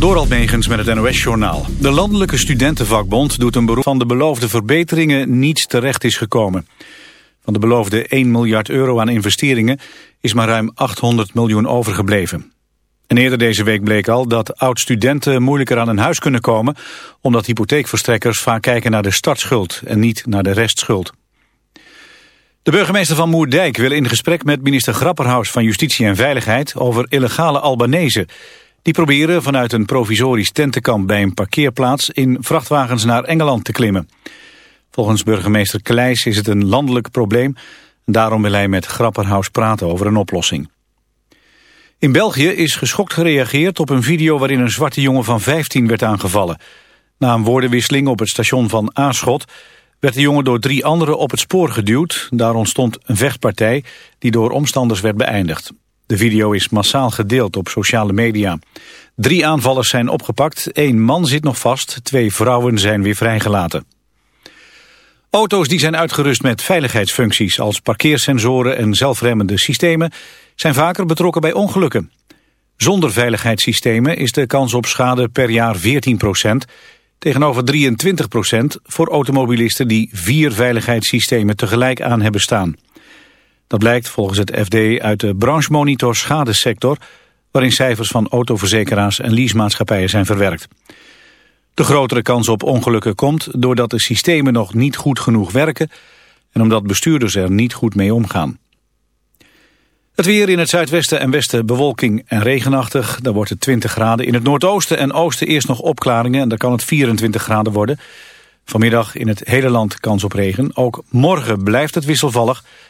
Door Megens met het NOS-journaal. De Landelijke Studentenvakbond doet een beroep van de beloofde verbeteringen niets terecht is gekomen. Van de beloofde 1 miljard euro aan investeringen is maar ruim 800 miljoen overgebleven. En eerder deze week bleek al dat oud-studenten moeilijker aan een huis kunnen komen... omdat hypotheekverstrekkers vaak kijken naar de startschuld en niet naar de restschuld. De burgemeester van Moerdijk wil in gesprek met minister Grapperhaus van Justitie en Veiligheid over illegale Albanese. Die proberen vanuit een provisorisch tentenkamp bij een parkeerplaats in vrachtwagens naar Engeland te klimmen. Volgens burgemeester Kleijs is het een landelijk probleem. Daarom wil hij met Grapperhaus praten over een oplossing. In België is geschokt gereageerd op een video waarin een zwarte jongen van 15 werd aangevallen. Na een woordenwisseling op het station van Aarschot werd de jongen door drie anderen op het spoor geduwd. Daar ontstond een vechtpartij die door omstanders werd beëindigd. De video is massaal gedeeld op sociale media. Drie aanvallers zijn opgepakt, één man zit nog vast, twee vrouwen zijn weer vrijgelaten. Auto's die zijn uitgerust met veiligheidsfuncties als parkeersensoren en zelfremmende systemen zijn vaker betrokken bij ongelukken. Zonder veiligheidssystemen is de kans op schade per jaar 14% tegenover 23% voor automobilisten die vier veiligheidssystemen tegelijk aan hebben staan. Dat blijkt volgens het FD uit de branchemonitor schadesector... waarin cijfers van autoverzekeraars en leasemaatschappijen zijn verwerkt. De grotere kans op ongelukken komt doordat de systemen nog niet goed genoeg werken... en omdat bestuurders er niet goed mee omgaan. Het weer in het zuidwesten en westen bewolking en regenachtig. Daar wordt het 20 graden. In het noordoosten en oosten eerst nog opklaringen... en dan kan het 24 graden worden. Vanmiddag in het hele land kans op regen. Ook morgen blijft het wisselvallig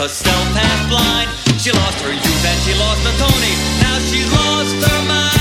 a stealth path blind. She lost her youth and she lost the Tony. Now she lost her mind.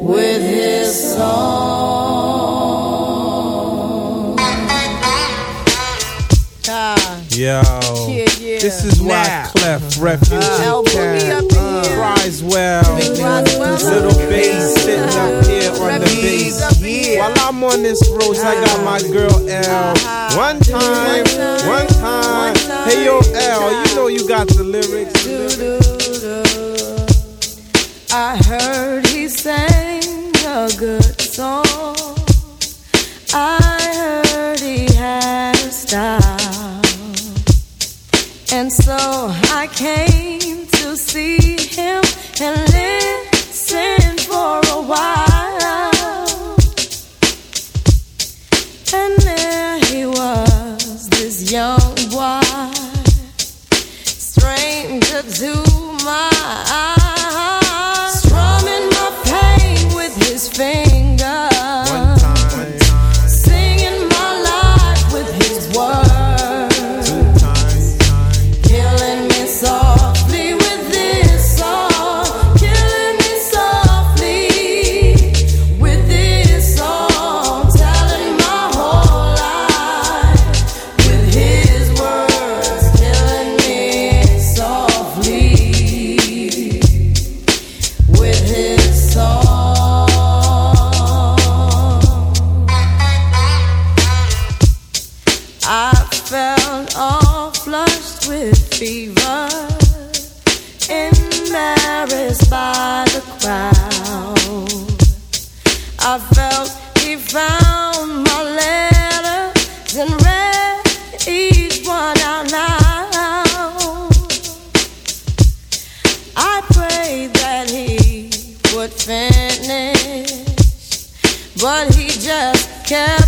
with his song. Ah. Yo, this is why Cleft Clef Refuge uh, in cries well. Little bass sitting up here on the bass. Yeah. While I'm on this road, I got my girl L. One time, one time. Hey yo, L, you know you got the lyrics. The lyrics. I heard sang a good song. I heard he had a style. And so I came to see him and live. but he just kept.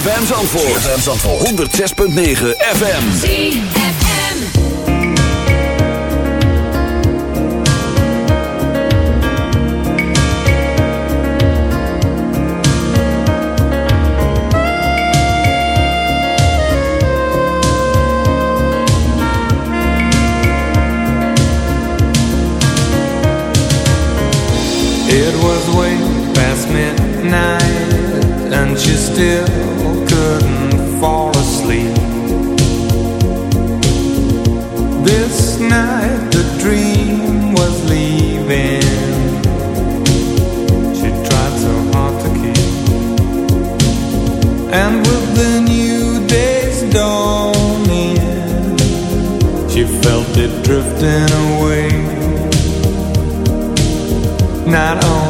ZFM. Zandvoort. ZFM Zandvoort. 106.9 FM. ZFM. It was way past midnight, and she still and with the new day's dawning, she felt it drifting away. Not only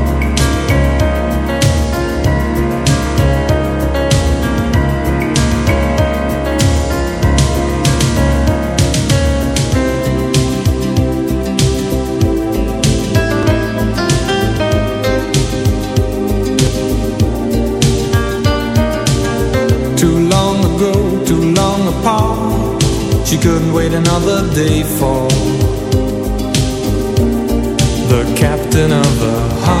Couldn't wait another day for the captain of the heart.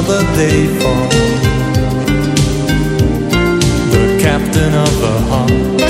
another day fall The captain of the heart.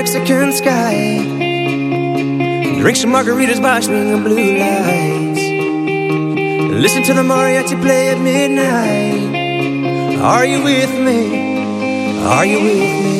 Mexican sky. Drink some margaritas by swinging blue lights. Listen to the mariachi play at midnight. Are you with me? Are you with me?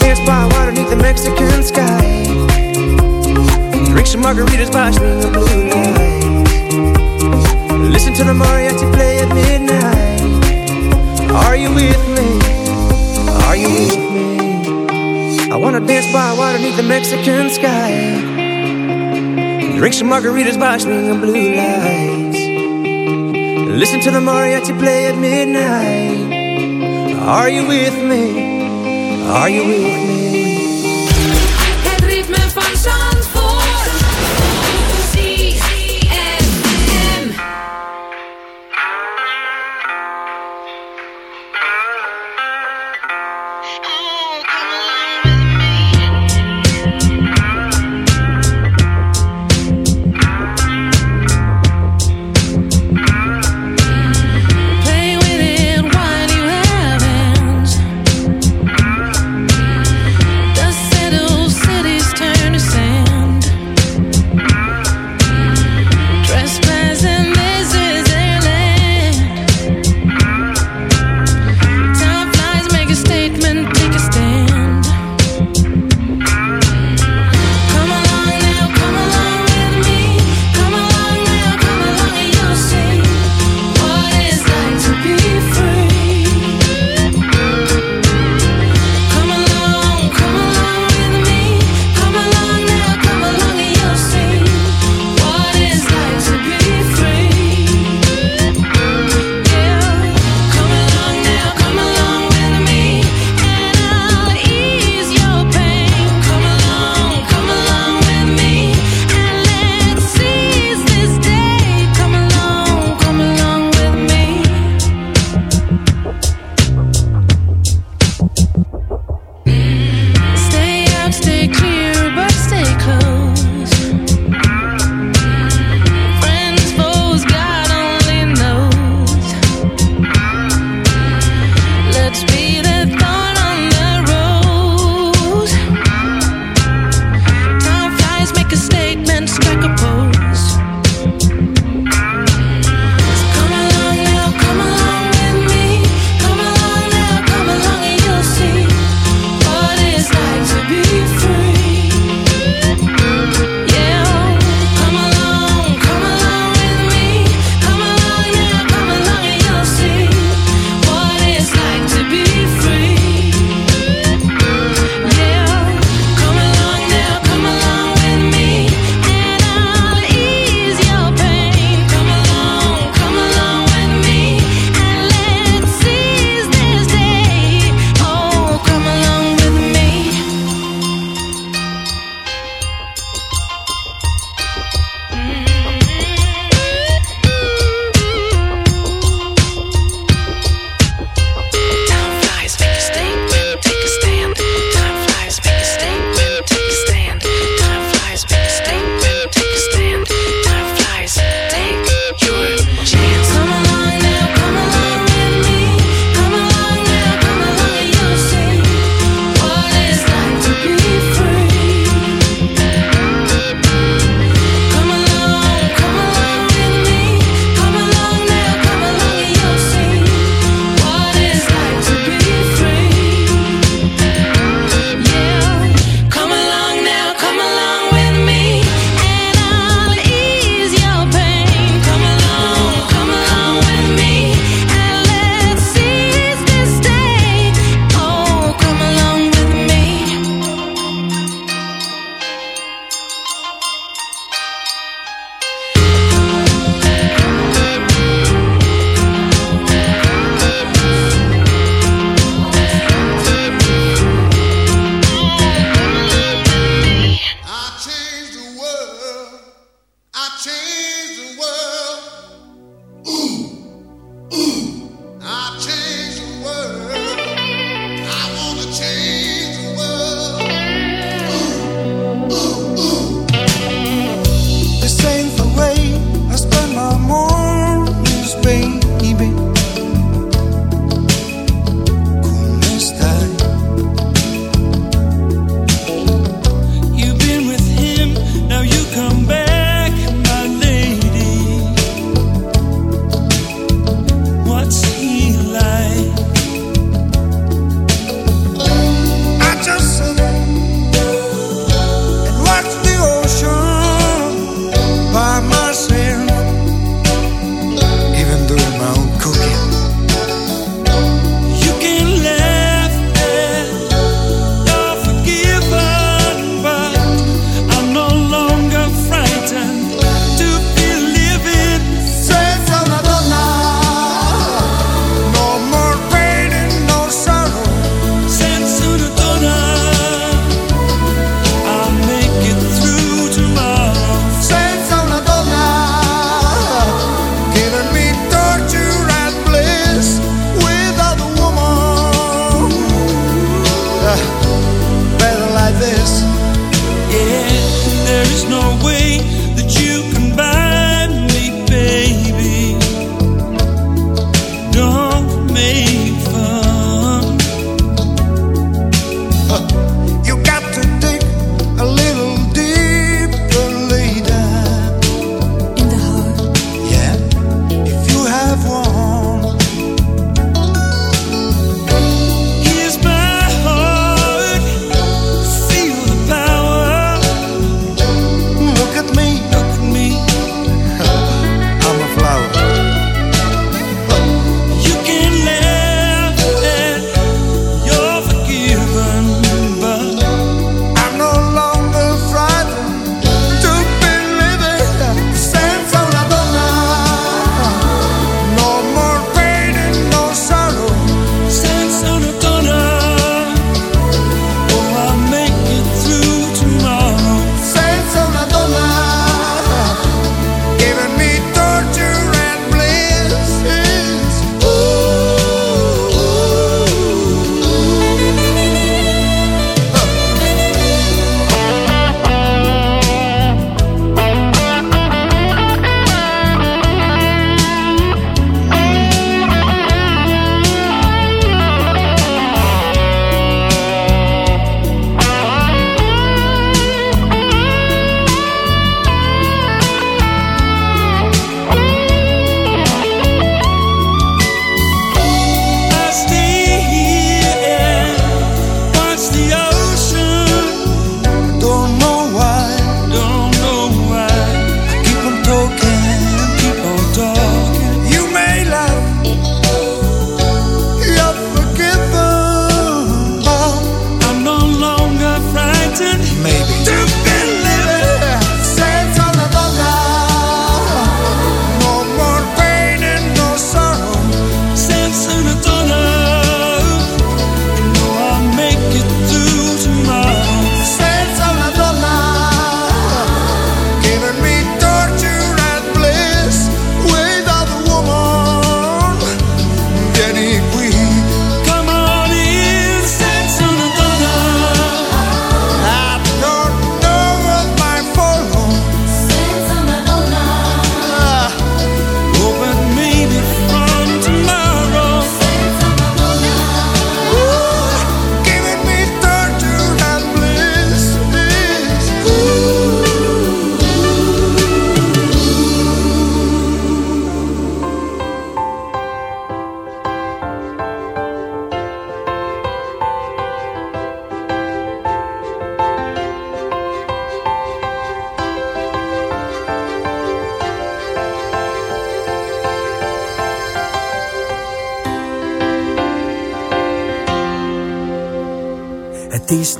Dance by water beneath the Mexican sky. Drink some margaritas by swinging blue lights. Listen to the mariachi play at midnight. Are you with me? Are you with me? I wanna dance by water beneath the Mexican sky. Drink some margaritas by swinging blue lights. Listen to the mariachi play at midnight. Are you with me? Are you with me?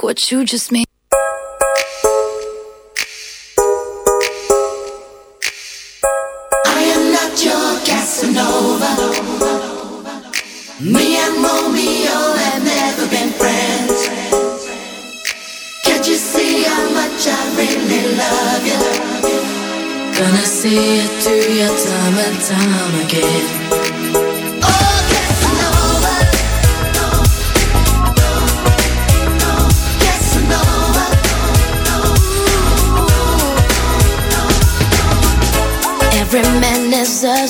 Look what you just made I am not your Casanova. Me and Romeo have never been friends. Can't you see how much I really love you? Gonna see it through your time and time again.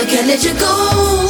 I can't let you go.